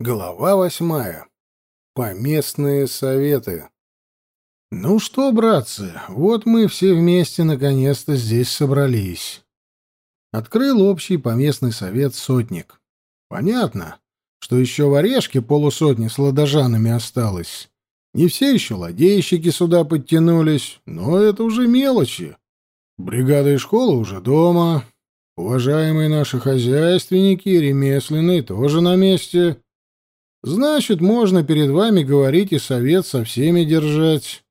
Глава восьмая. Поместные советы. Ну что, братцы, вот мы все вместе наконец-то здесь собрались. Открыл общий поместный совет сотник. Понятно, что еще в орешке полусотни с ладожанами осталось. Не все еще ладейщики сюда подтянулись, но это уже мелочи. Бригада и школа уже дома. Уважаемые наши хозяйственники ремесленные тоже на месте. Значит, можно перед вами говорить и совет со всеми держать.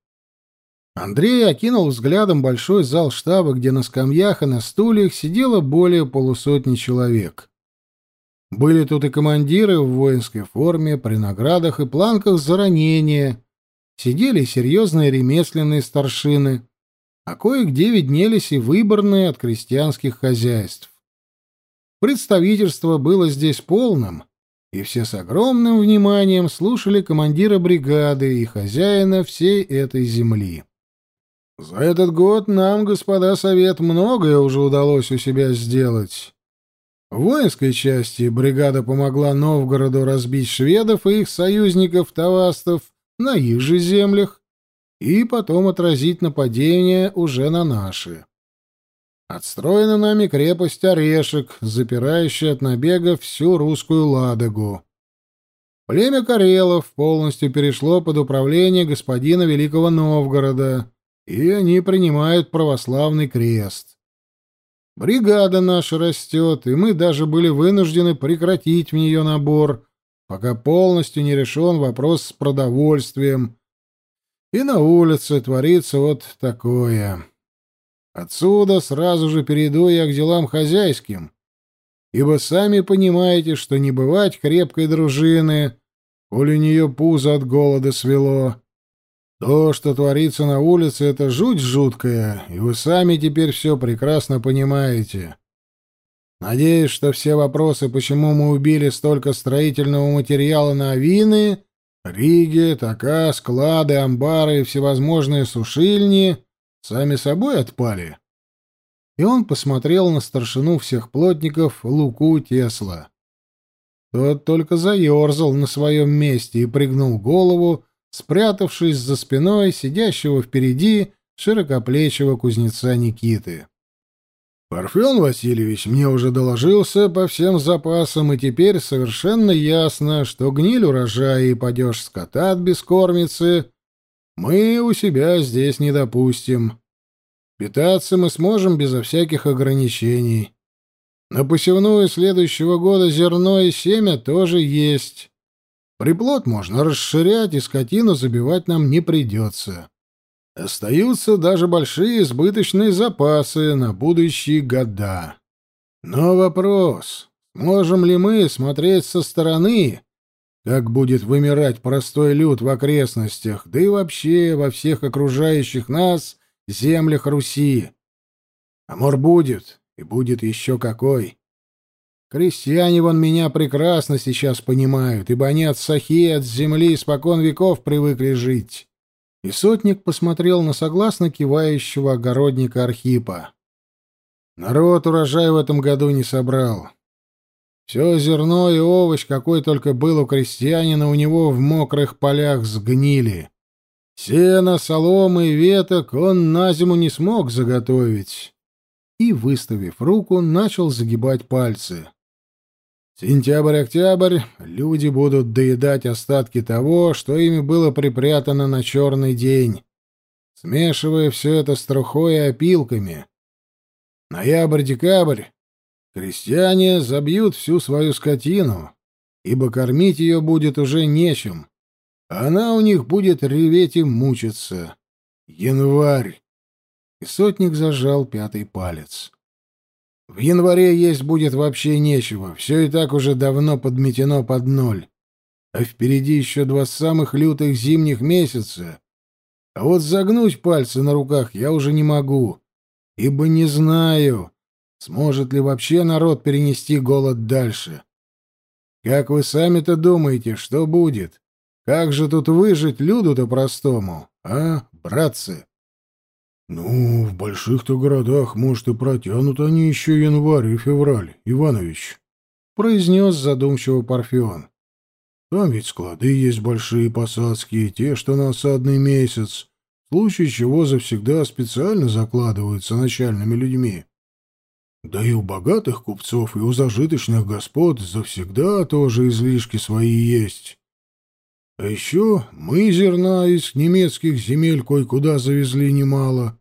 Андрей окинул взглядом большой зал штаба, где на скамьях и на стульях сидело более полусотни человек. Были тут и командиры в воинской форме, при наградах и планках за ранения. Сидели серьезные ремесленные старшины, а кое-где виднелись и выборные от крестьянских хозяйств. Представительство было здесь полным, и все с огромным вниманием слушали командира бригады и хозяина всей этой земли. За этот год нам, господа совет, многое уже удалось у себя сделать. В воинской части бригада помогла Новгороду разбить шведов и их союзников-тавастов на их же землях и потом отразить нападение уже на наши. Отстроена нами крепость Орешек, запирающая от набега всю русскую Ладогу. Племя Карелов полностью перешло под управление господина Великого Новгорода, и они принимают православный крест. Бригада наша растет, и мы даже были вынуждены прекратить в нее набор, пока полностью не решен вопрос с продовольствием. И на улице творится вот такое. Отсюда сразу же перейду я к делам хозяйским, ибо сами понимаете, что не бывать крепкой дружины, коль у нее пузо от голода свело. То, что творится на улице, это жуть жуткая, и вы сами теперь все прекрасно понимаете. Надеюсь, что все вопросы, почему мы убили столько строительного материала на авины, риги, така, склады, амбары и всевозможные сушильни, сами собой отпали. И он посмотрел на старшину всех плотников Луку Тесла. Тот только заерзал на своем месте и пригнул голову, спрятавшись за спиной сидящего впереди широкоплечего кузнеца Никиты. Парфен Васильевич мне уже доложился по всем запасам, и теперь совершенно ясно, что гниль урожая и падеж скота от бескормицы мы у себя здесь не допустим. Питаться мы сможем безо всяких ограничений. На посевную следующего года зерно и семя тоже есть. Приплод можно расширять, и скотину забивать нам не придется. Остаются даже большие избыточные запасы на будущие года. Но вопрос, можем ли мы смотреть со стороны как будет вымирать простой люд в окрестностях, да и вообще во всех окружающих нас землях Руси. А мор будет, и будет еще какой. Крестьяне вон меня прекрасно сейчас понимают, ибо они от сахи, от земли испокон веков привыкли жить. И сотник посмотрел на согласно кивающего огородника Архипа. Народ урожай в этом году не собрал. Все зерно и овощ, какой только был у крестьянина, у него в мокрых полях сгнили. Сено, соломы и веток он на зиму не смог заготовить. И, выставив руку, начал загибать пальцы. Сентябрь-октябрь люди будут доедать остатки того, что ими было припрятано на черный день, смешивая все это с трухой и опилками. Ноябрь-декабрь Крестьяне забьют всю свою скотину, ибо кормить ее будет уже нечем. Она у них будет реветь и мучиться. Январь. И сотник зажал пятый палец. В январе есть будет вообще нечего, все и так уже давно подметено под ноль. А впереди еще два самых лютых зимних месяца. А вот загнуть пальцы на руках я уже не могу, ибо не знаю, Сможет ли вообще народ перенести голод дальше? Как вы сами-то думаете, что будет? Как же тут выжить люду-то простому, а, братцы? Ну, в больших-то городах, может, и протянут они еще январь и февраль, Иванович, — произнес задумчиво Парфион. Там ведь склады есть большие посадские, те, что на осадный месяц, в случае чего завсегда специально закладываются начальными людьми. Да и у богатых купцов, и у зажиточных господ завсегда тоже излишки свои есть. А еще мы зерна из немецких земель кое-куда завезли немало.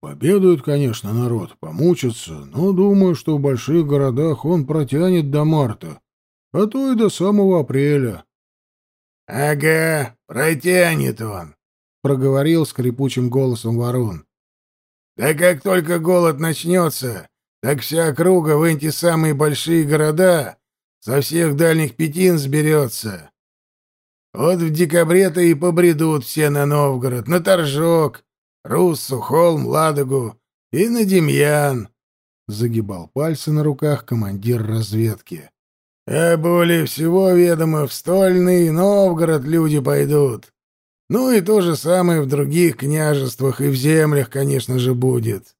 Победует, конечно, народ, помучится, но думаю, что в больших городах он протянет до марта, а то и до самого апреля. — Ага, протянет он, — проговорил скрипучим голосом ворон. — Да как только голод начнется, так вся округа в эти самые большие города со всех дальних пятин сберется. Вот в декабре-то и побредут все на Новгород, на Торжок, Руссу, Холм, Ладогу и на Демьян. Загибал пальцы на руках командир разведки. А более всего, ведомо, в Стольный Новгород люди пойдут. Ну и то же самое в других княжествах и в землях, конечно же, будет.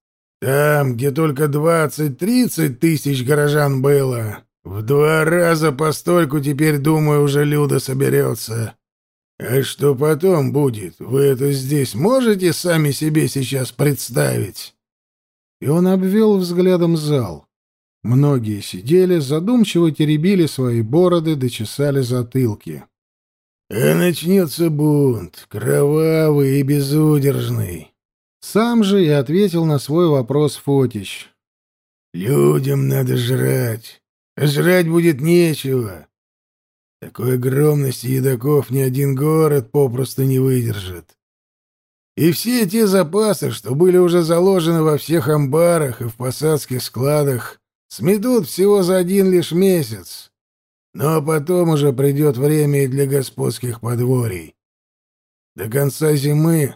Там, где только двадцать-тридцать тысяч горожан было, в два раза постольку теперь, думаю, уже люда соберется. А что потом будет, вы это здесь можете сами себе сейчас представить?» И он обвел взглядом зал. Многие сидели, задумчиво теребили свои бороды, дочесали затылки. «А начнется бунт, кровавый и безудержный». Сам же и ответил на свой вопрос Фотич. «Людям надо жрать. Жрать будет нечего. Такой огромности едоков ни один город попросту не выдержит. И все те запасы, что были уже заложены во всех амбарах и в посадских складах, сметут всего за один лишь месяц. Но потом уже придет время и для господских подворий. До конца зимы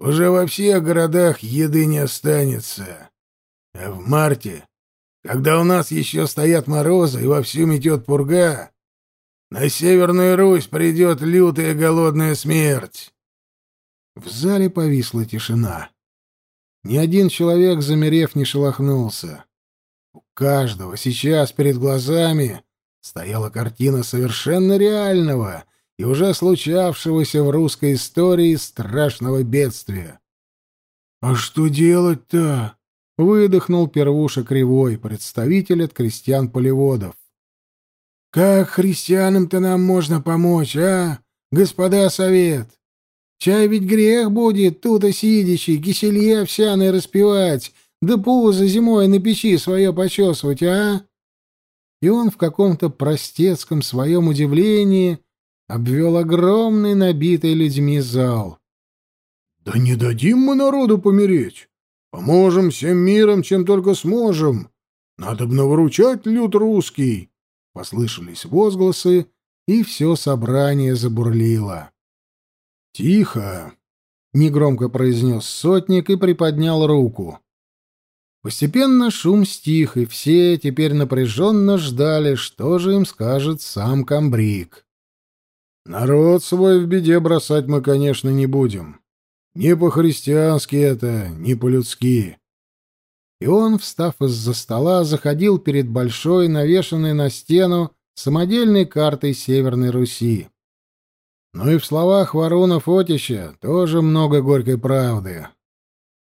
уже во всех городах еды не останется. А в марте когда у нас еще стоят морозы и вовсю метет пурга, на Северную Русь придет лютая голодная смерть. В зале повисла тишина. Ни один человек, замерев, не шелохнулся. У каждого сейчас перед глазами стояла картина совершенно реального и уже случавшегося в русской истории страшного бедствия. «А что делать-то?» Выдохнул первуша кривой, представитель от крестьян-полеводов. «Как христианам-то нам можно помочь, а, господа совет? Чай ведь грех будет тут сидячи, киселье овсяное распевать, да пузо зимой на печи свое почесывать, а?» И он в каком-то простецком своем удивлении обвел огромный набитый людьми зал. «Да не дадим мы народу помереть!» Поможем всем миром, чем только сможем. Надо бы выручать люд русский. Послышались возгласы, и все собрание забурлило. Тихо, негромко произнес сотник и приподнял руку. Постепенно шум стих, и все теперь напряженно ждали, что же им скажет сам комбриг. Народ свой в беде бросать мы, конечно, не будем. Не по-христиански это, не по-людски. И он, встав из-за стола, заходил перед большой, навешанной на стену, самодельной картой Северной Руси. Но и в словах Ворона Фотича тоже много горькой правды.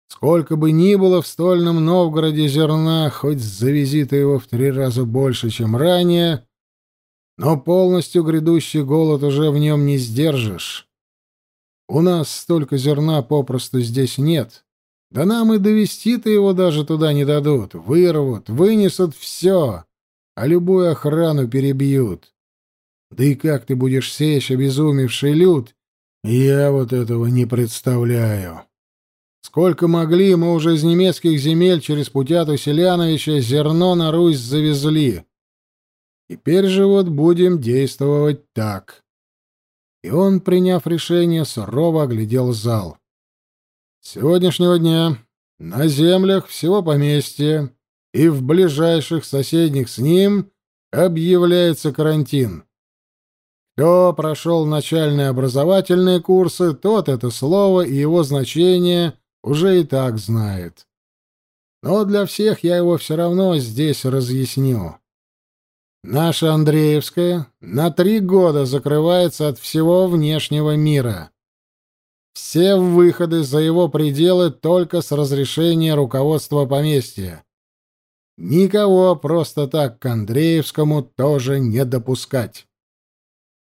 Сколько бы ни было в стольном Новгороде зерна, хоть завези ты его в три раза больше, чем ранее, но полностью грядущий голод уже в нем не сдержишь. У нас столько зерна попросту здесь нет. Да нам и довести-то его даже туда не дадут. Вырвут, вынесут все, а любую охрану перебьют. Да и как ты будешь сечь обезумевший люд, я вот этого не представляю. Сколько могли, мы уже из немецких земель через Путяту Селяновича зерно на Русь завезли. Теперь же вот будем действовать так и он, приняв решение, сурово оглядел зал. С сегодняшнего дня на землях всего поместья и в ближайших соседних с ним объявляется карантин. Кто прошел начальные образовательные курсы, тот это слово и его значение уже и так знает. Но для всех я его все равно здесь разъясню. Наша Андреевская на три года закрывается от всего внешнего мира. Все выходы за его пределы только с разрешения руководства поместья. Никого просто так к Андреевскому тоже не допускать.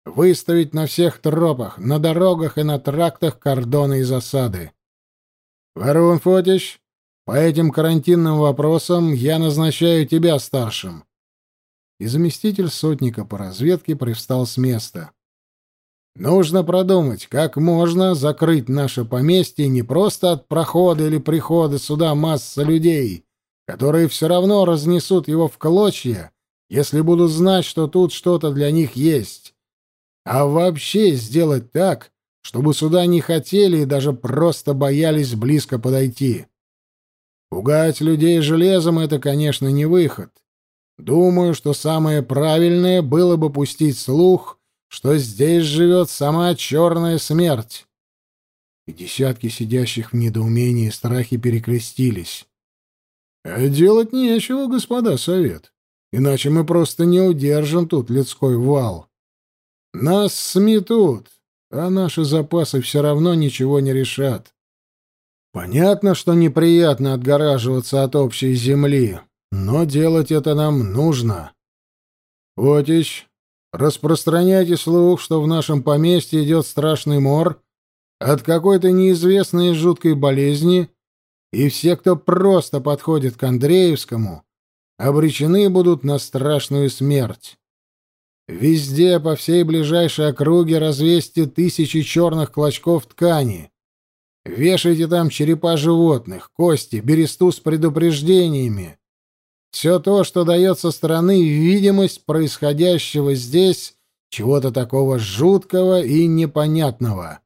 Выставить на всех тропах, на дорогах и на трактах кордоны и засады. Варун Фотич, по этим карантинным вопросам я назначаю тебя старшим. И заместитель сотника по разведке привстал с места. Нужно продумать, как можно закрыть наше поместье не просто от прохода или прихода сюда масса людей, которые все равно разнесут его в клочья, если будут знать, что тут что-то для них есть, а вообще сделать так, чтобы сюда не хотели и даже просто боялись близко подойти. Пугать людей железом — это, конечно, не выход. Думаю, что самое правильное было бы пустить слух — что здесь живет сама черная смерть. И десятки сидящих в недоумении и страхе перекрестились. А делать нечего, господа совет, иначе мы просто не удержим тут людской вал. Нас сметут, а наши запасы все равно ничего не решат. Понятно, что неприятно отгораживаться от общей земли, но делать это нам нужно. Отич, Распространяйте слух, что в нашем поместье идет страшный мор от какой-то неизвестной жуткой болезни, и все, кто просто подходит к Андреевскому, обречены будут на страшную смерть. Везде, по всей ближайшей округе, развесьте тысячи черных клочков ткани. Вешайте там черепа животных, кости, бересту с предупреждениями. Все то, что дает со стороны видимость происходящего здесь чего-то такого жуткого и непонятного.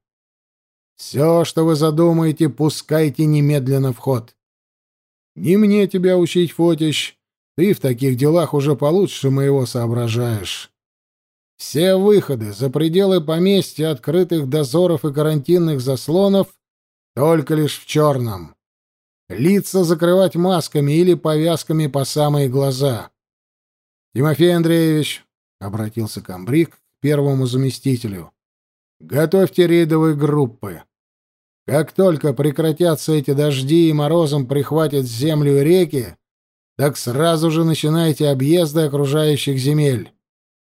Все, что вы задумаете, пускайте немедленно в ход. Не мне тебя учить, Фотищ, ты в таких делах уже получше моего соображаешь. Все выходы за пределы поместья открытых дозоров и карантинных заслонов только лишь в черном. Лица закрывать масками или повязками по самые глаза. Тимофей Андреевич, — обратился Камбрик к первому заместителю, — готовьте рейдовые группы. Как только прекратятся эти дожди и морозом прихватят землю и реки, так сразу же начинайте объезды окружающих земель.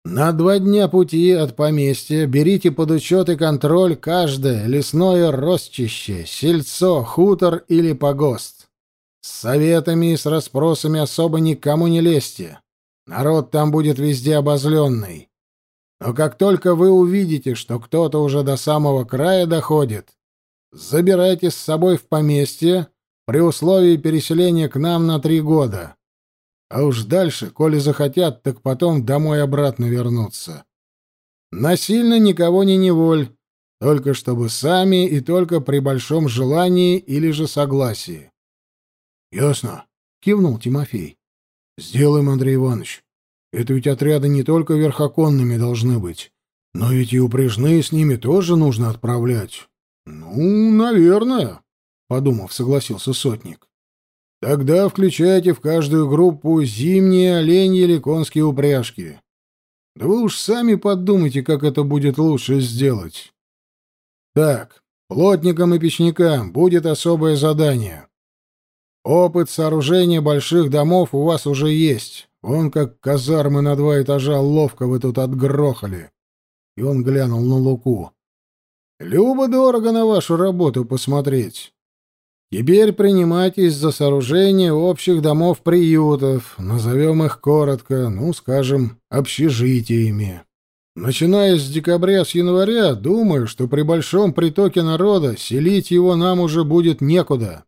На два дня пути от поместья берите под учет и контроль каждое лесное ростище, сельцо, хутор или погост. С советами и с расспросами особо никому не лезьте. Народ там будет везде обозленный. Но как только вы увидите, что кто-то уже до самого края доходит, забирайте с собой в поместье при условии переселения к нам на три года. А уж дальше, коли захотят, так потом домой обратно вернуться. Насильно никого не неволь, только чтобы сами и только при большом желании или же согласии. — Ясно, — кивнул Тимофей. — Сделаем, Андрей Иванович. Это ведь отряды не только верхоконными должны быть, но ведь и упряжные с ними тоже нужно отправлять. — Ну, наверное, — подумав, согласился сотник. Тогда включайте в каждую группу зимние оленьи или конские упряжки. Да вы уж сами подумайте, как это будет лучше сделать. Так, плотникам и печникам будет особое задание. Опыт сооружения больших домов у вас уже есть. Он как казармы на два этажа ловко вы тут отгрохали. И он глянул на Луку. Любо-дорого на вашу работу посмотреть. Теперь принимайтесь за сооружение общих домов-приютов, назовем их коротко, ну, скажем, общежитиями. Начиная с декабря, с января, думаю, что при большом притоке народа селить его нам уже будет некуда.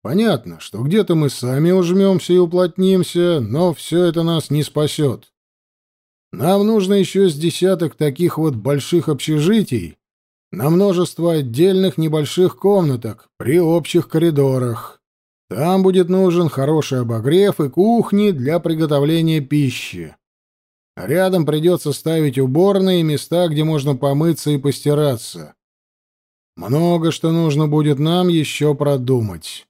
Понятно, что где-то мы сами ужмемся и уплотнимся, но все это нас не спасет. Нам нужно еще с десяток таких вот больших общежитий, на множество отдельных небольших комнаток при общих коридорах. Там будет нужен хороший обогрев и кухни для приготовления пищи. Рядом придется ставить уборные места, где можно помыться и постираться. Много что нужно будет нам еще продумать.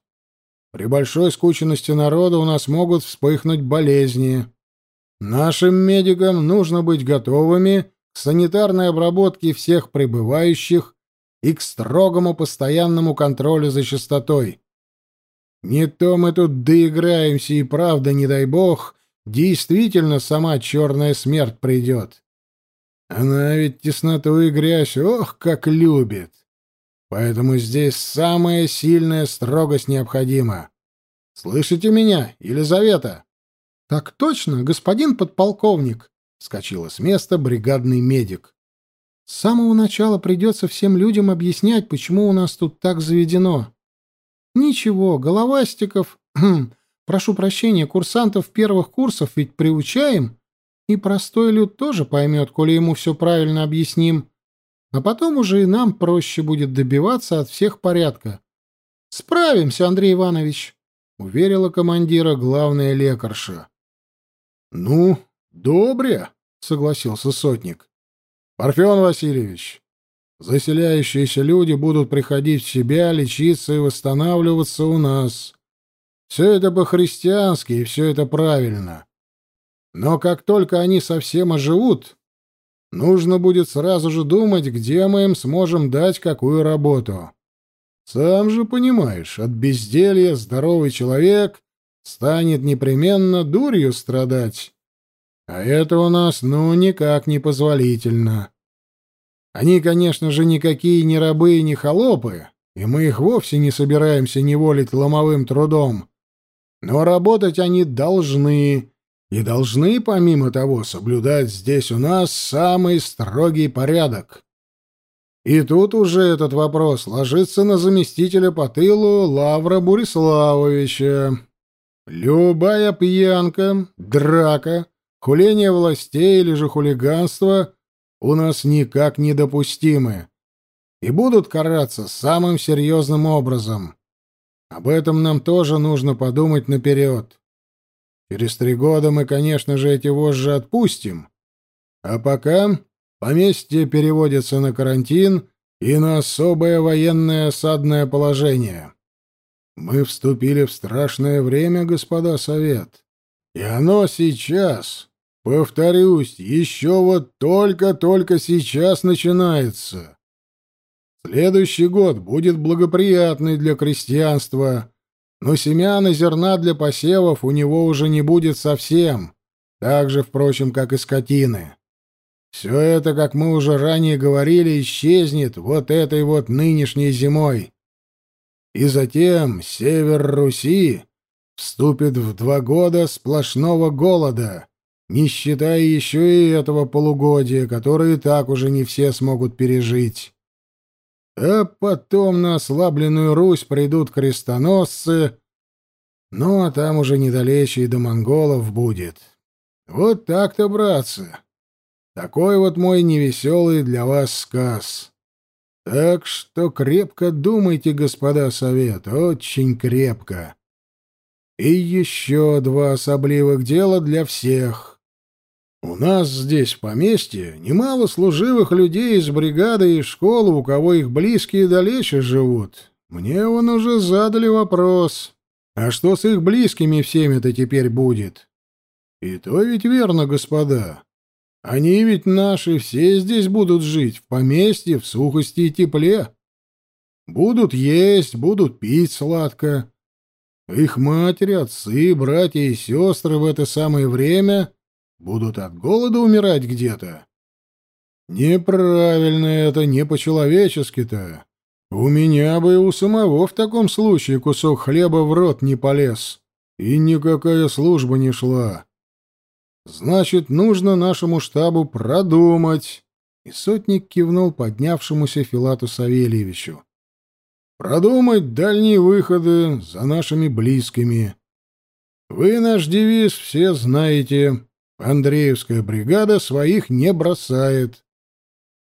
При большой скученности народа у нас могут вспыхнуть болезни. Нашим медикам нужно быть готовыми санитарной обработке всех прибывающих и к строгому постоянному контролю за чистотой. Не то мы тут доиграемся, и правда, не дай бог, действительно сама черная смерть придет. Она ведь тесноту и грязь, ох, как любит. Поэтому здесь самая сильная строгость необходима. Слышите меня, Елизавета? — Так точно, господин подполковник, — вскочила с места бригадный медик. — С самого начала придется всем людям объяснять, почему у нас тут так заведено. Ничего, головастиков, прошу прощения, курсантов первых курсов ведь приучаем, и простой люд тоже поймет, коли ему все правильно объясним. А потом уже и нам проще будет добиваться от всех порядка. Справимся, Андрей Иванович, уверила командира главная лекарша. Ну, добре, согласился сотник. Парфен Васильевич, заселяющиеся люди будут приходить в себя, лечиться и восстанавливаться у нас. Все это по-христиански, и все это правильно. Но как только они совсем оживут, нужно будет сразу же думать, где мы им сможем дать какую работу. Сам же понимаешь, от безделья здоровый человек станет непременно дурью страдать. А это у нас, ну, никак не позволительно. Они, конечно же, никакие не рабы и не холопы, и мы их вовсе не собираемся неволить ломовым трудом. Но работать они должны, и должны, помимо того, соблюдать здесь у нас самый строгий порядок. И тут уже этот вопрос ложится на заместителя по тылу Лавра Буриславовича. Любая пьянка, драка, хуление властей или же хулиганство у нас никак недопустимы и будут караться самым серьезным образом. Об этом нам тоже нужно подумать наперед. Через три года мы, конечно же, эти вожжи отпустим. А пока поместье переводится на карантин и на особое военное осадное положение. Мы вступили в страшное время, господа совет. И оно сейчас, повторюсь, еще вот только-только сейчас начинается. Следующий год будет благоприятный для крестьянства, но семян и зерна для посевов у него уже не будет совсем, так же, впрочем, как и скотины. Все это, как мы уже ранее говорили, исчезнет вот этой вот нынешней зимой. И затем север Руси вступит в два года сплошного голода, не считая еще и этого полугодия, которое так уже не все смогут пережить. А потом на ослабленную Русь придут крестоносцы, ну, а там уже недалече и до монголов будет. Вот так-то, братцы. Такой вот мой невеселый для вас сказ. Так что крепко думайте, господа совет, очень крепко. И еще два особливых дела для всех. У нас здесь в поместье немало служивых людей из бригады и школы, у кого их близкие далече живут. Мне вон уже задали вопрос. А что с их близкими всеми-то теперь будет? И то ведь верно, господа. Они ведь наши все здесь будут жить, в поместье, в сухости и тепле. Будут есть, будут пить сладко. Их матери, отцы, братья и сестры в это самое время Будут от голода умирать где-то? Неправильно это, не по-человечески-то. У меня бы и у самого в таком случае кусок хлеба в рот не полез, и никакая служба не шла. Значит, нужно нашему штабу продумать. И сотник кивнул поднявшемуся Филату Савельевичу. Продумать дальние выходы за нашими близкими. Вы наш девиз все знаете. Андреевская бригада своих не бросает.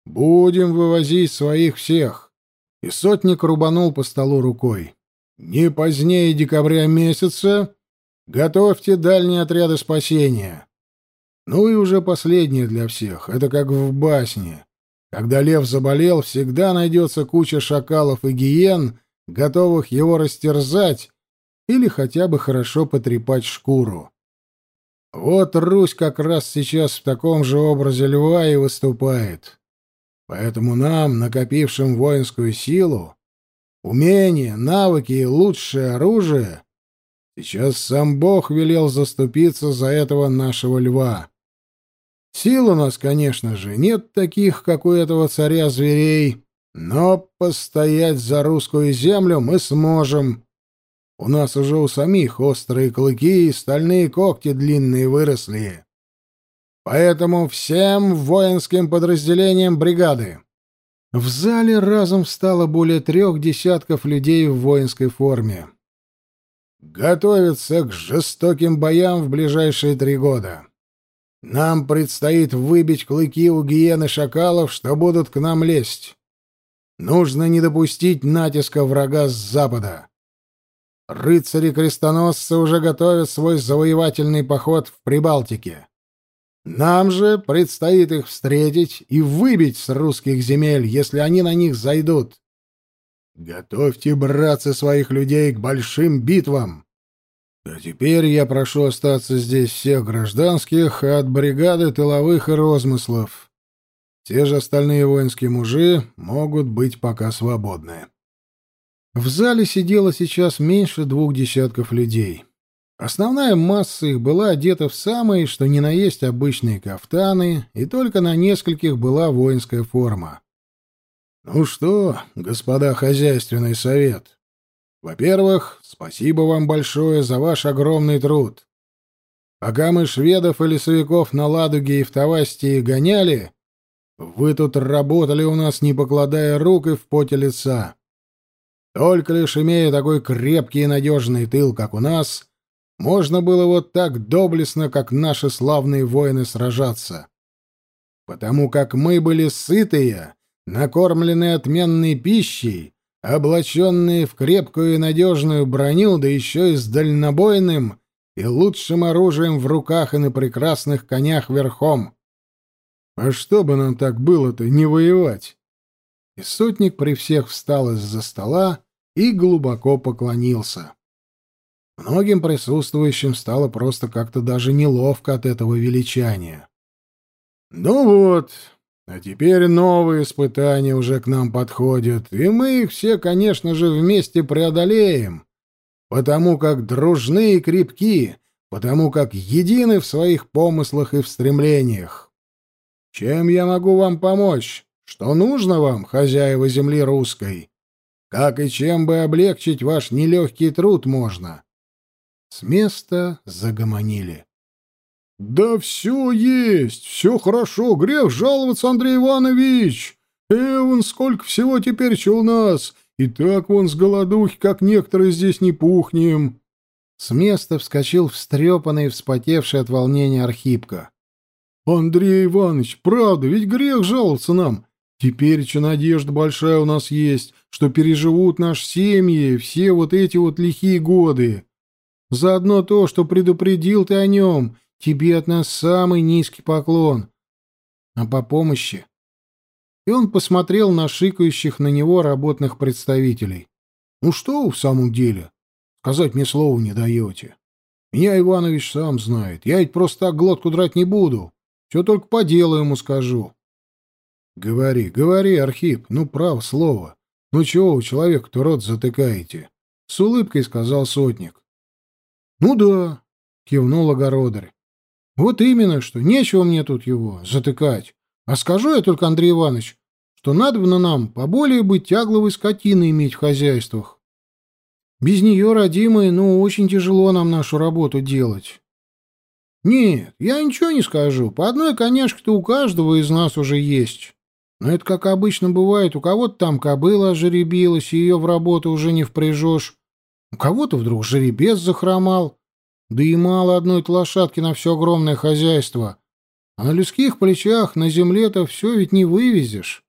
Будем вывозить своих всех. И сотник рубанул по столу рукой. Не позднее декабря месяца готовьте дальние отряды спасения. Ну и уже последнее для всех. Это как в басне. Когда лев заболел, всегда найдется куча шакалов и гиен, готовых его растерзать или хотя бы хорошо потрепать шкуру. Вот Русь как раз сейчас в таком же образе льва и выступает. Поэтому нам, накопившим воинскую силу, умения, навыки и лучшее оружие, сейчас сам Бог велел заступиться за этого нашего льва. Сил у нас, конечно же, нет таких, как у этого царя зверей, но постоять за русскую землю мы сможем. У нас уже у самих острые клыки и стальные когти длинные выросли. Поэтому всем воинским подразделениям бригады. В зале разом встало более трех десятков людей в воинской форме. Готовиться к жестоким боям в ближайшие три года. Нам предстоит выбить клыки у гиены шакалов, что будут к нам лезть. Нужно не допустить натиска врага с запада. Рыцари-крестоносцы уже готовят свой завоевательный поход в Прибалтике. Нам же предстоит их встретить и выбить с русских земель, если они на них зайдут. Готовьте, братцы, своих людей к большим битвам. А теперь я прошу остаться здесь всех гражданских от бригады тыловых и розмыслов. Те же остальные воинские мужи могут быть пока свободны. В зале сидело сейчас меньше двух десятков людей. Основная масса их была одета в самые, что ни на есть, обычные кафтаны, и только на нескольких была воинская форма. «Ну что, господа хозяйственный совет, во-первых, спасибо вам большое за ваш огромный труд. Пока мы шведов и лесовиков на Ладуге и в Тавастии гоняли, вы тут работали у нас, не покладая рук и в поте лица. Только лишь имея такой крепкий и надежный тыл, как у нас, можно было вот так доблестно, как наши славные воины, сражаться. Потому как мы были сытые, накормленные отменной пищей, облаченные в крепкую и надежную броню, да еще и с дальнобойным и лучшим оружием в руках и на прекрасных конях верхом. А что бы нам так было-то не воевать? И сотник при всех встал из-за стола и глубоко поклонился. Многим присутствующим стало просто как-то даже неловко от этого величания. «Ну вот, а теперь новые испытания уже к нам подходят, и мы их все, конечно же, вместе преодолеем, потому как дружны и крепки, потому как едины в своих помыслах и в стремлениях. Чем я могу вам помочь? Что нужно вам, хозяева земли русской?» Как и чем бы облегчить ваш нелегкий труд можно?» С места загомонили. «Да все есть, все хорошо, грех жаловаться, Андрей Иванович! Эван, сколько всего теперь у нас! И так вон с голодухи, как некоторые здесь не пухнем!» С места вскочил встрепанный вспотевший от волнения Архипка. «Андрей Иванович, правда, ведь грех жаловаться нам. Теперь что надежда большая у нас есть, что переживут наши семьи все вот эти вот лихие годы. Заодно то, что предупредил ты о нем, тебе от нас самый низкий поклон. А по помощи... И он посмотрел на шикающих на него работных представителей. «Ну что в самом деле? Сказать мне слова не даете. Меня Иванович сам знает. Я ведь просто так глотку драть не буду. Все только по делу ему скажу». «Говори, говори, Архип, ну, прав слово. Ну чего вы человеку-то рот затыкаете?» — с улыбкой сказал сотник. «Ну да», — кивнул огородарь. «Вот именно что, нечего мне тут его затыкать. А скажу я только, Андрей Иванович, что надо бы на нам поболее быть тягловой скотиной иметь в хозяйствах. Без нее, родимые, ну, очень тяжело нам нашу работу делать». «Нет, я ничего не скажу. По одной конешке-то у каждого из нас уже есть. Но это как обычно бывает, у кого-то там кобыла ожеребилась, и ее в работу уже не впряжешь. У кого-то вдруг жеребец захромал. Да и мало одной лошадки на все огромное хозяйство. А на людских плечах на земле-то все ведь не вывезешь.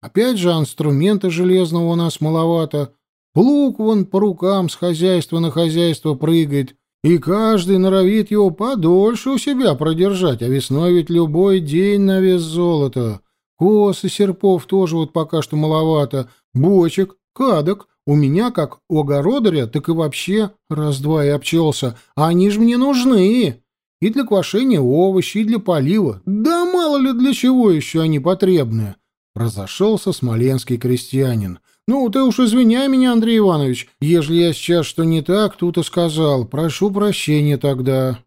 Опять же, инструмента железного у нас маловато. Плуг вон по рукам с хозяйства на хозяйство прыгает, и каждый норовит его подольше у себя продержать, а весной ведь любой день на вес золота. Кос и серпов тоже вот пока что маловато. Бочек, кадок. У меня, как у огородаря, так и вообще раз-два и обчелся. А они же мне нужны. и для квашения овощей, и для полива. Да мало ли для чего еще они потребны. Разошелся смоленский крестьянин. «Ну, ты уж извиняй меня, Андрей Иванович, ежели я сейчас что не так тут и сказал. Прошу прощения тогда».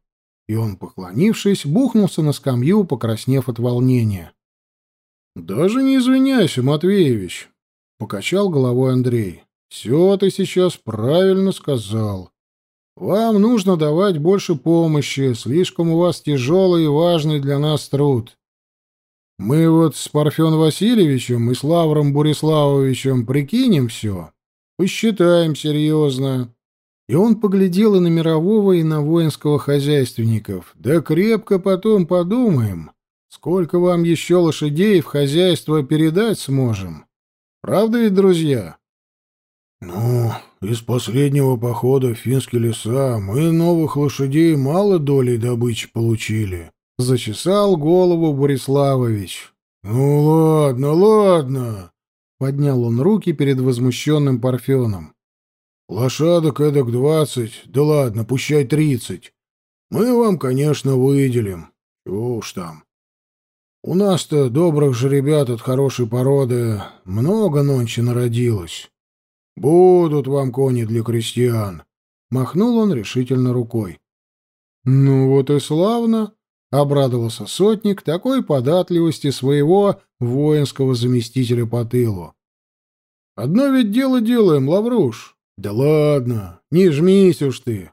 И он, поклонившись, бухнулся на скамью, покраснев от волнения. «Даже не извиняйся, Матвеевич», — покачал головой Андрей. «Все ты сейчас правильно сказал. Вам нужно давать больше помощи, слишком у вас тяжелый и важный для нас труд. Мы вот с Парфен Васильевичем и с Лавром Буриславовичем прикинем все, посчитаем серьезно». И он поглядел и на мирового, и на воинского хозяйственников. «Да крепко потом подумаем, сколько вам еще лошадей в хозяйство передать сможем. Правда ведь, друзья?» «Ну, из последнего похода в финские леса мы новых лошадей мало долей добычи получили», — зачесал голову Бориславович. «Ну ладно, ладно», — поднял он руки перед возмущенным Парфеном. «Лошадок эдак двадцать, да ладно, пущай тридцать. Мы вам, конечно, выделим. Чего уж там. У нас-то добрых же ребят от хорошей породы много нонче народилось». Будут вам кони для крестьян. Махнул он решительно рукой. Ну вот и славно, обрадовался сотник такой податливости своего воинского заместителя по тылу. Одно ведь дело делаем, Лавруш. Да ладно, не жмись уж ты.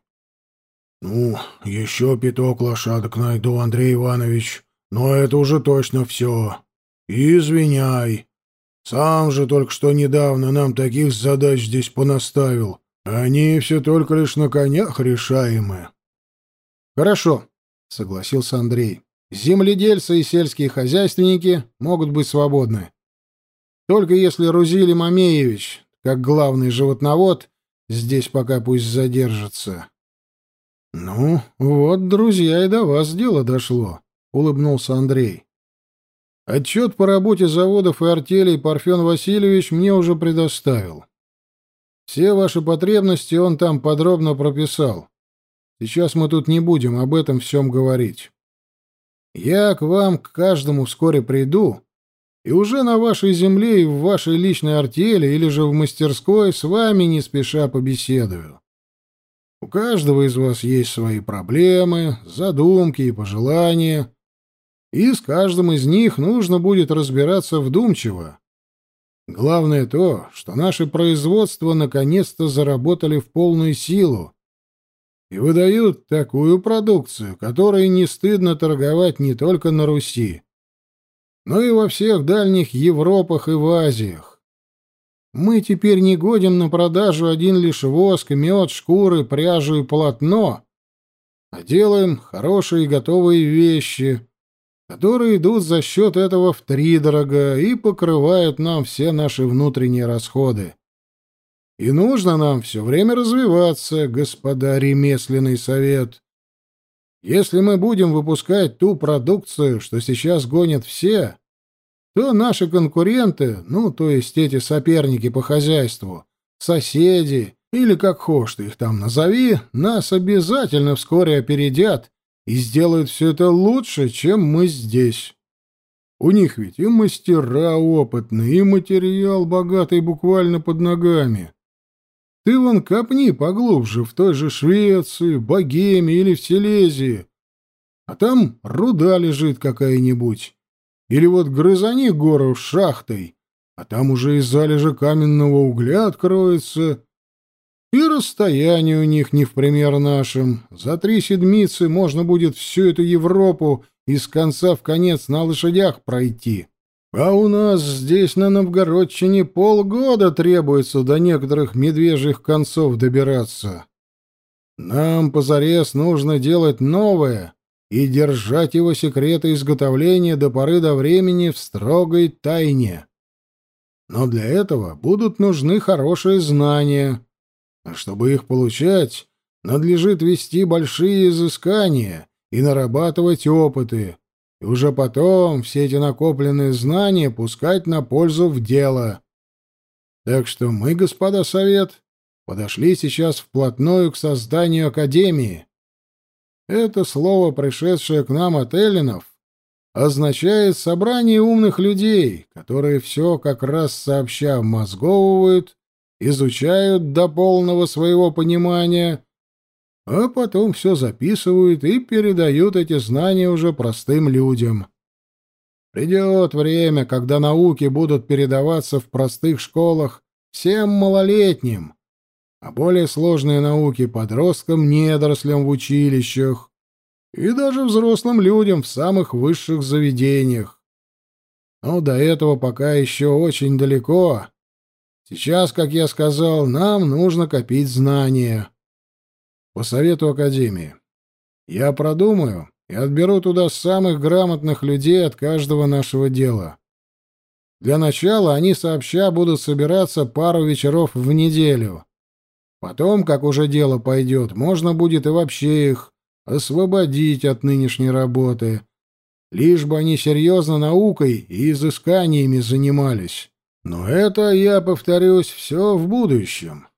Ну, еще пяток лошадок найду, Андрей Иванович, но это уже точно все. Извиняй. Сам же только что недавно нам таких задач здесь понаставил. Они все только лишь на конях решаемы. Хорошо, согласился Андрей. Земледельцы и сельские хозяйственники могут быть свободны. Только если Рузили Мамеевич, как главный животновод, здесь пока пусть задержится. Ну, вот, друзья, и до вас дело дошло, улыбнулся Андрей. Отчет по работе заводов и артелей Парфен Васильевич мне уже предоставил. Все ваши потребности он там подробно прописал. Сейчас мы тут не будем об этом всем говорить. Я к вам, к каждому вскоре приду, и уже на вашей земле и в вашей личной артели или же в мастерской с вами не спеша побеседую. У каждого из вас есть свои проблемы, задумки и пожелания, и с каждым из них нужно будет разбираться вдумчиво. Главное то, что наши производства наконец-то заработали в полную силу и выдают такую продукцию, которой не стыдно торговать не только на Руси, но и во всех дальних Европах и в Азиях. Мы теперь не годим на продажу один лишь воск, мед, шкуры, пряжу и полотно, а делаем хорошие готовые вещи, которые идут за счет этого втридорога и покрывают нам все наши внутренние расходы. И нужно нам все время развиваться, господа ремесленный совет. Если мы будем выпускать ту продукцию, что сейчас гонят все, то наши конкуренты, ну, то есть эти соперники по хозяйству, соседи или как хочешь ты их там назови, нас обязательно вскоре опередят и сделают все это лучше, чем мы здесь. У них ведь и мастера опытные, и материал богатый буквально под ногами. Ты вон копни поглубже в той же Швеции, Богеме или в Силезии, а там руда лежит какая-нибудь. Или вот грызани гору шахтой, а там уже из залежа каменного угля откроется, и расстояние у них не в пример нашим. За три седмицы можно будет всю эту Европу из конца в конец на лошадях пройти. А у нас здесь на Новгородчине полгода требуется до некоторых медвежьих концов добираться. Нам позарез нужно делать новое и держать его секреты изготовления до поры до времени в строгой тайне. Но для этого будут нужны хорошие знания, а чтобы их получать, надлежит вести большие изыскания и нарабатывать опыты, и уже потом все эти накопленные знания пускать на пользу в дело. Так что мы, господа совет, подошли сейчас вплотную к созданию академии. Это слово, пришедшее к нам от эллинов, означает собрание умных людей, которые все как раз сообща мозговывают, изучают до полного своего понимания, а потом все записывают и передают эти знания уже простым людям. Придет время, когда науки будут передаваться в простых школах всем малолетним, а более сложные науки — подросткам-недорослям в училищах и даже взрослым людям в самых высших заведениях. Но до этого пока еще очень далеко. Сейчас, как я сказал, нам нужно копить знания. По совету Академии. Я продумаю и отберу туда самых грамотных людей от каждого нашего дела. Для начала они сообща будут собираться пару вечеров в неделю. Потом, как уже дело пойдет, можно будет и вообще их освободить от нынешней работы, лишь бы они серьезно наукой и изысканиями занимались. Но это, я повторюсь, все в будущем.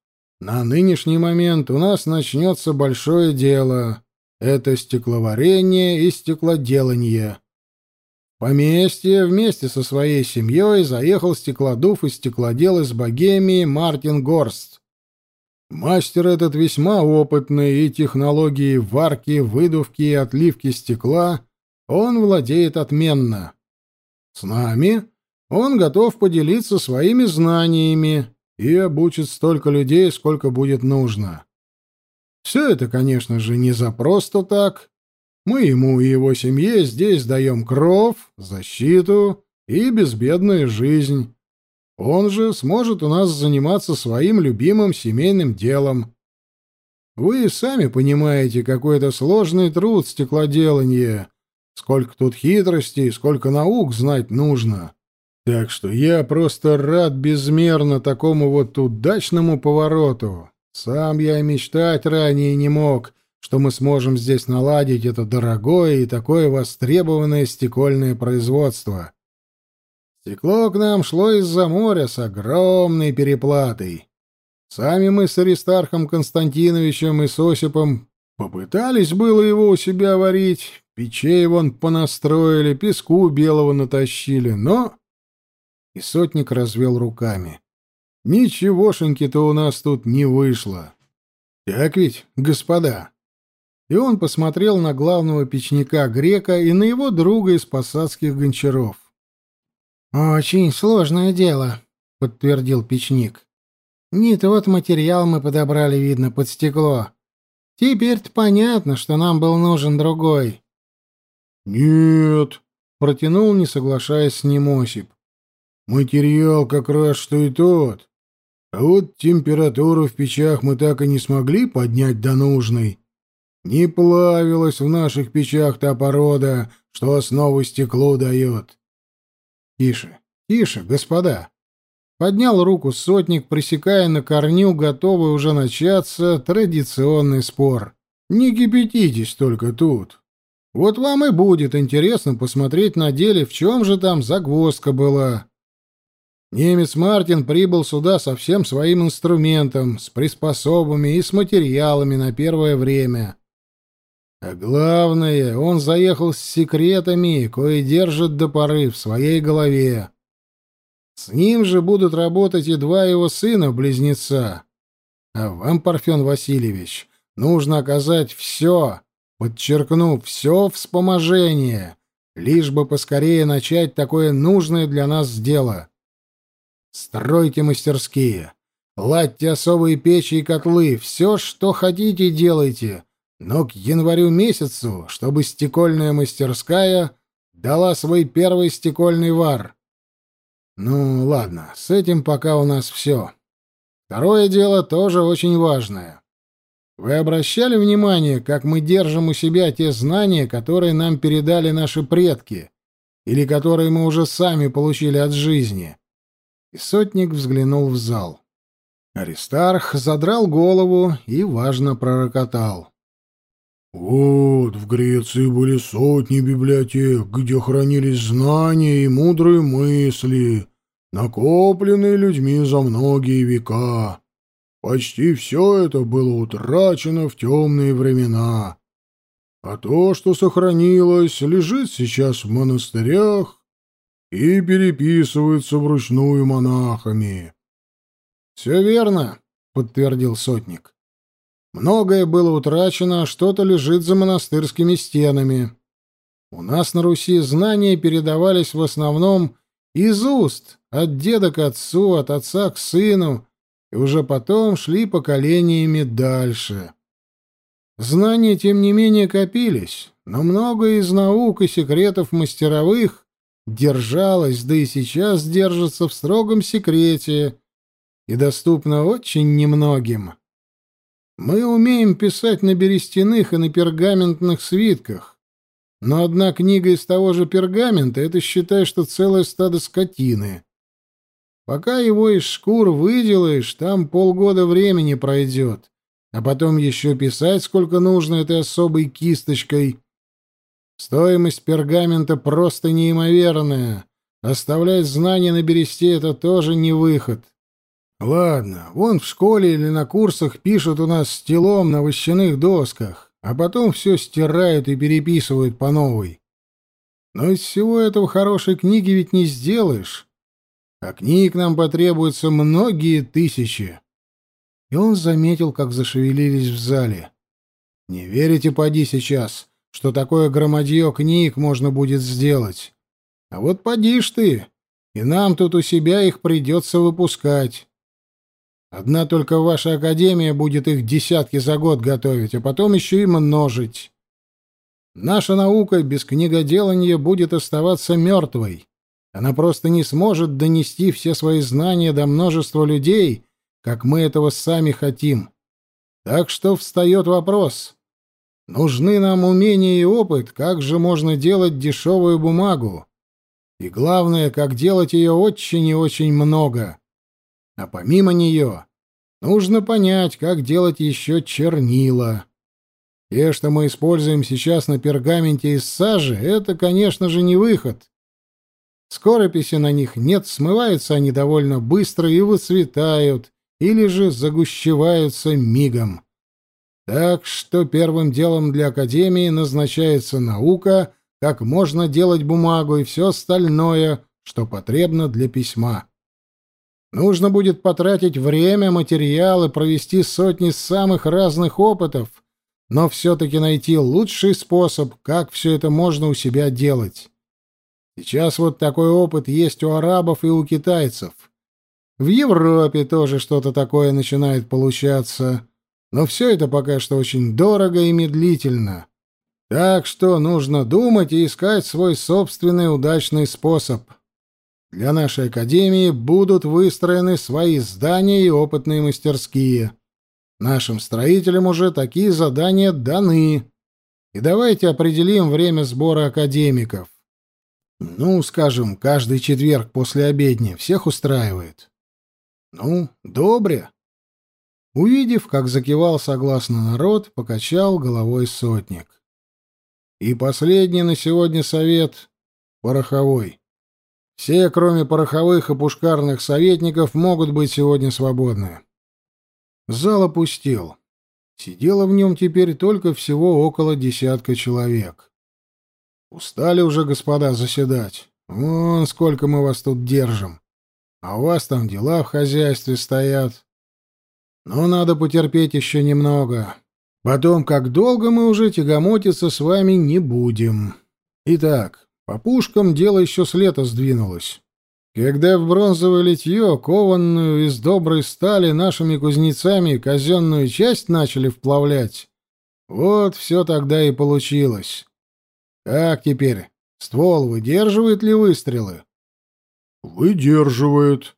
На нынешний момент у нас начнется большое дело. Это стекловарение и стеклоделание. Поместье вместе со своей семьей заехал стеклодув и стеклодел из Богемии Мартин Горст. Мастер этот весьма опытный, и технологии варки, выдувки и отливки стекла он владеет отменно. С нами он готов поделиться своими знаниями и обучит столько людей, сколько будет нужно. Все это, конечно же, не за просто так. Мы ему и его семье здесь даем кров, защиту и безбедную жизнь. Он же сможет у нас заниматься своим любимым семейным делом. Вы сами понимаете, какой это сложный труд стеклоделания, сколько тут хитростей, сколько наук знать нужно. Так что я просто рад безмерно такому вот удачному повороту. Сам я и мечтать ранее не мог, что мы сможем здесь наладить это дорогое и такое востребованное стекольное производство. Стекло к нам шло из-за моря с огромной переплатой. Сами мы с Аристархом Константиновичем и с Осипом попытались было его у себя варить, печей вон понастроили, песку белого натащили, но... И сотник развел руками. Ничегошеньки-то у нас тут не вышло. Так ведь, господа? И он посмотрел на главного печника грека и на его друга из посадских гончаров. «Очень сложное дело», — подтвердил печник. «Не тот материал мы подобрали, видно, под стекло. Теперь-то понятно, что нам был нужен другой». «Нет», — протянул, не соглашаясь с ним Осип. «Материал как раз что и тот. А вот температуру в печах мы так и не смогли поднять до нужной. Не плавилась в наших печах та порода, что основу стеклу дает. Тише, тише, господа. Поднял руку сотник, пресекая на корню, готовый уже начаться традиционный спор. Не кипятитесь только тут. Вот вам и будет интересно посмотреть на деле, в чем же там загвоздка была. Немец Мартин прибыл сюда со всем своим инструментом, с приспособами и с материалами на первое время. А главное, он заехал с секретами, кое держит до поры в своей голове. С ним же будут работать и два его сына-близнеца. А вам, Парфен Васильевич, нужно оказать все, подчеркну, все вспоможение, лишь бы поскорее начать такое нужное для нас дело. Стройте мастерские, ладьте особые печи и котлы, все, что хотите, делайте, но к январю месяцу, чтобы стекольная мастерская дала свой первый стекольный вар. Ну, ладно, с этим пока у нас все. Второе дело тоже очень важное. Вы обращали внимание, как мы держим у себя те знания, которые нам передали наши предки, или которые мы уже сами получили от жизни? И сотник взглянул в зал. Аристарх задрал голову и важно пророкотал. «Вот, в Греции были сотни библиотек, где хранились знания и мудрые мысли, накопленные людьми за многие века. Почти все это было утрачено в темные времена. а то, что сохранилось, лежит сейчас в монастырях и переписывается вручную монахами. — Все верно, — подтвердил сотник. Многое было утрачено, что-то лежит за монастырскими стенами. У нас на Руси знания передавались в основном из уст, от деда к отцу, от отца к сыну, и уже потом шли поколениями дальше. Знания, тем не менее, копились, но многое из наук и секретов мастеровых держалось, да и сейчас держится в строгом секрете и доступно очень немногим. Мы умеем писать на берестяных и на пергаментных свитках, но одна книга из того же пергамента — это, считай, что целое стадо скотины. Пока его из шкур выделаешь, там полгода времени пройдет, а потом еще писать сколько нужно этой особой кисточкой. Стоимость пергамента просто неимоверная. Оставлять знания на бересте — это тоже не выход. Ладно, вон в школе или на курсах пишут у нас стилом на вощаных досках, а потом все стирают и переписывают по новой. Но из всего этого хорошей книги ведь не сделаешь. А книг нам потребуется многие тысячи. И он заметил, как зашевелились в зале. Не верите, поди сейчас, что такое громадье книг можно будет сделать. А вот поди ж ты, и нам тут у себя их придется выпускать. Одна только ваша академия будет их десятки за год готовить, а потом еще и множить. Наша наука без книгоделания будет оставаться мертвой. Она просто не сможет донести все свои знания до множества людей, как мы этого сами хотим. Так что встает вопрос. Нужны нам умения и опыт, как же можно делать дешевую бумагу. И главное, как делать ее очень и очень много. А помимо нее нужно понять, как делать еще чернила. Те, что мы используем сейчас на пергаменте из сажи, это, конечно же, не выход. Скорописи на них нет, смываются они довольно быстро и выцветают, или же загущеваются мигом. Так что первым делом для Академии назначается наука, как можно делать бумагу и все остальное, что потребно для письма. Нужно будет потратить время, материалы, провести сотни самых разных опытов, но все-таки найти лучший способ, как все это можно у себя делать. Сейчас вот такой опыт есть у арабов и у китайцев. В Европе тоже что-то такое начинает получаться, но все это пока что очень дорого и медлительно. Так что нужно думать и искать свой собственный удачный способ. Для нашей академии будут выстроены свои здания и опытные мастерские. Нашим строителям уже такие задания даны. И давайте определим время сбора академиков. Ну, скажем, каждый четверг после обедни всех устраивает. Ну, добре. Увидев, как закивал согласно народ, покачал головой сотник. И последний на сегодня совет — пороховой. Все, кроме пороховых и пушкарных советников, могут быть сегодня свободны. Зал опустел. Сидело в нем теперь только всего около десятка человек. Устали уже, господа, заседать. Вон сколько мы вас тут держим. А у вас там дела в хозяйстве стоят. Но надо потерпеть еще немного. Потом, как долго мы уже тягомотиться с вами не будем. Итак, по пушкам дело еще с лета сдвинулось. Когда в бронзовое литье, кованную из доброй стали нашими кузнецами, казенную часть начали вплавлять, вот все тогда и получилось. Как теперь? Ствол выдерживает ли выстрелы? — Выдерживает, —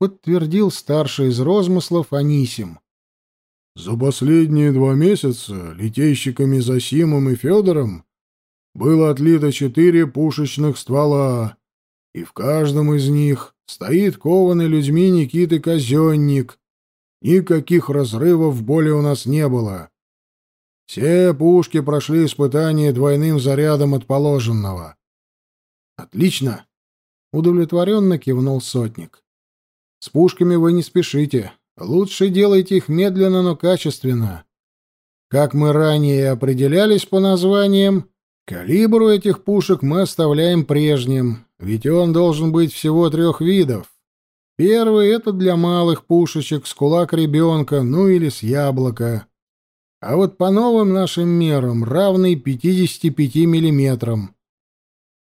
подтвердил старший из розмыслов Анисим. — За последние два месяца литейщиками Засимом и Федором было отлито четыре пушечных ствола, и в каждом из них стоит кованый людьми Никиты казенник. Никаких разрывов более у нас не было. Все пушки прошли испытание двойным зарядом от положенного. Отлично, удовлетворенно кивнул сотник. С пушками вы не спешите. Лучше делайте их медленно, но качественно. Как мы ранее определялись по названиям, калибр у этих пушек мы оставляем прежним, ведь он должен быть всего трех видов. Первый — это для малых пушечек с кулак ребенка, ну или с яблока. А вот по новым нашим мерам равный 55 миллиметрам.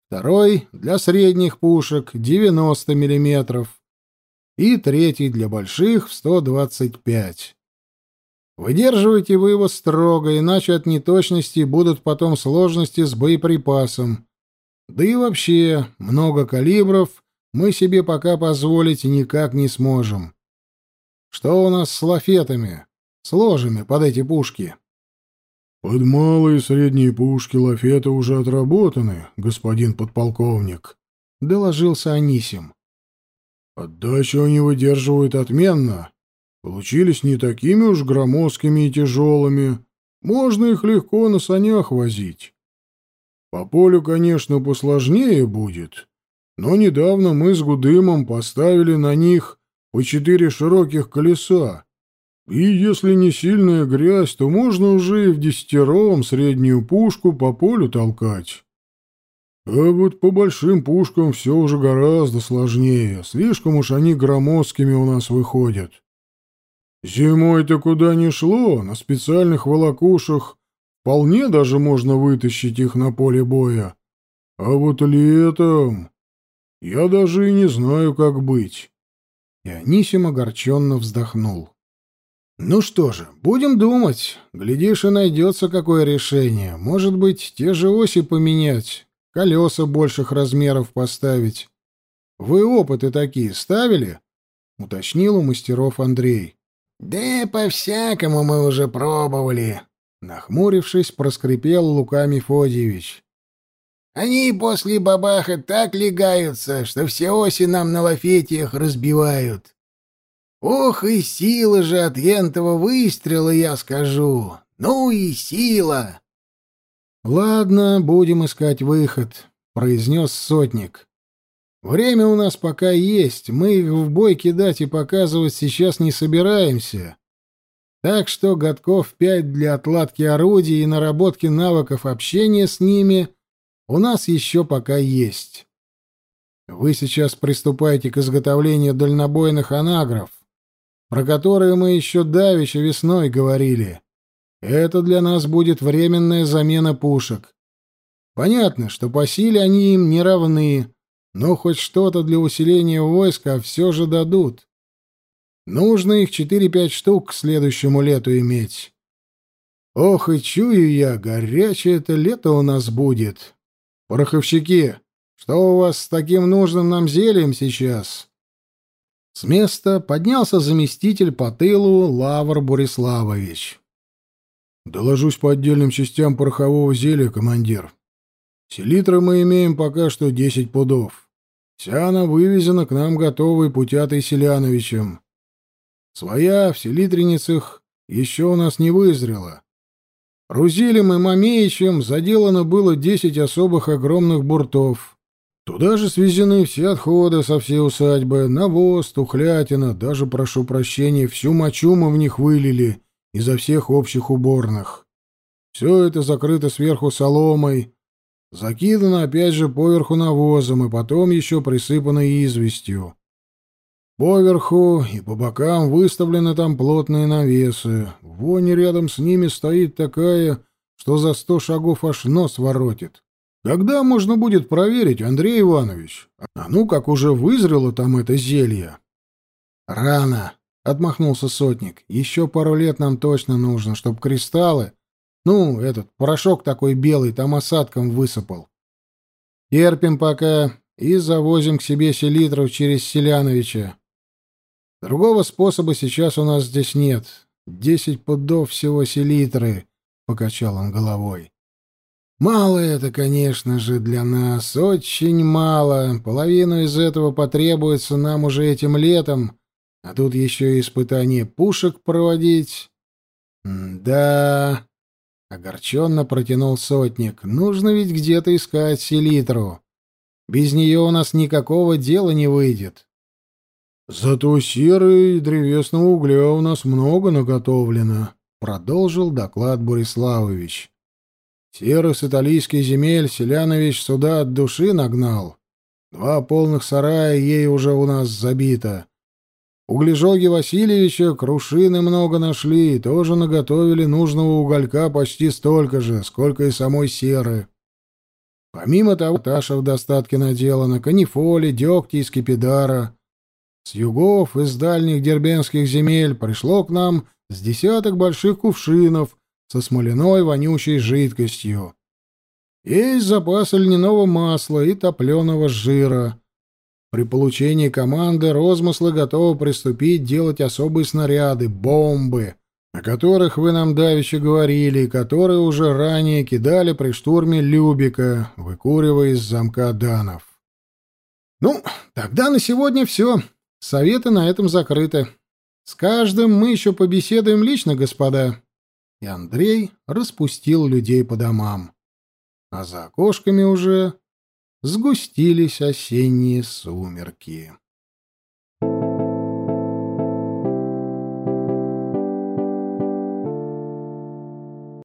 Второй — для средних пушек 90 миллиметров. И третий для больших в 125. Выдерживайте вы его строго, иначе от неточности будут потом сложности с боеприпасом. Да и вообще, много калибров мы себе пока позволить никак не сможем. Что у нас с лафетами, с ложами под эти пушки? Под малые и средние пушки лафеты уже отработаны, господин подполковник, доложился Анисим. Отдачу они выдерживают отменно, получились не такими уж громоздкими и тяжелыми. Можно их легко на санях возить. По полю, конечно, посложнее будет, но недавно мы с Гудымом поставили на них по четыре широких колеса. И если не сильная грязь, то можно уже и в десятером среднюю пушку по полю толкать. А вот по большим пушкам все уже гораздо сложнее. Слишком уж они громоздкими у нас выходят. Зимой-то куда ни шло, на специальных волокушах вполне даже можно вытащить их на поле боя. А вот летом... Я даже и не знаю, как быть. И Анисим огорченно вздохнул. Ну что же, будем думать. Глядишь, и найдется какое решение. Может быть, те же оси поменять, колеса больших размеров поставить. Вы опыты такие ставили? Уточнил у мастеров Андрей. «Да по-всякому мы уже пробовали», — нахмурившись, проскрипел Лука Мефодьевич. «Они после бабаха так легаются, что все оси нам на лафетиях разбивают. Ох и сила же от ентого выстрела, я скажу. Ну и сила!» «Ладно, будем искать выход», — произнес сотник. Время у нас пока есть, мы их в бой кидать и показывать сейчас не собираемся. Так что годков пять для отладки орудий и наработки навыков общения с ними у нас еще пока есть. Вы сейчас приступаете к изготовлению дальнобойных анагров, про которые мы еще давеча весной говорили. Это для нас будет временная замена пушек. Понятно, что по силе они им не равны, но хоть что-то для усиления войска все же дадут. Нужно их четыре-пять штук к следующему лету иметь. Ох, и чую я, горячее это лето у нас будет. Пороховщики, что у вас с таким нужным нам зельем сейчас? С места поднялся заместитель по тылу Лавр Бориславович. Доложусь по отдельным частям порохового зелья, командир. Селитры мы имеем пока что десять пудов. Вся она вывезена к нам готовой Путятой Селяновичем. Своя в селитренницах еще у нас не вызрела. Рузилем и Мамеичем заделано было десять особых огромных буртов. Туда же свезены все отходы со всей усадьбы, навоз, тухлятина, даже, прошу прощения, всю мочу мы в них вылили изо всех общих уборных. Все это закрыто сверху соломой, Закидано опять же поверху навозом и потом еще присыпано известью. Поверху и по бокам выставлены там плотные навесы. Вонь рядом с ними стоит такая, что за сто шагов аж нос воротит. Когда можно будет проверить, Андрей Иванович? А ну, как уже вызрело там это зелье? Рано, — отмахнулся сотник. Еще пару лет нам точно нужно, чтобы кристаллы ну, этот порошок такой белый там осадком высыпал. Терпим пока и завозим к себе селитров через Селяновича. Другого способа сейчас у нас здесь нет. Десять пудов всего селитры, — покачал он головой. Мало это, конечно же, для нас, очень мало. Половину из этого потребуется нам уже этим летом, а тут еще и испытание пушек проводить. Да, Огорченно протянул сотник. Нужно ведь где-то искать селитру. Без нее у нас никакого дела не выйдет. Зато серы и древесного угля у нас много наготовлено, продолжил доклад Бориславович. Серых с италийских земель Селянович сюда от души нагнал. Два полных сарая ей уже у нас забито. Углежоги Васильевича крушины много нашли, тоже наготовили нужного уголька почти столько же, сколько и самой серы. Помимо того, Таша в достатке наделана, канифоли, дегти и скипидара. С югов из дальних дербенских земель пришло к нам с десяток больших кувшинов со смоляной вонючей жидкостью. Есть запас льняного масла и топленого жира. При получении команды розмыслы готовы приступить делать особые снаряды, бомбы, о которых вы нам давеча говорили, и которые уже ранее кидали при штурме Любика, выкуривая из замка Данов. Ну, тогда на сегодня все. Советы на этом закрыты. С каждым мы еще побеседуем лично, господа. И Андрей распустил людей по домам. А за окошками уже сгустились осенние сумерки.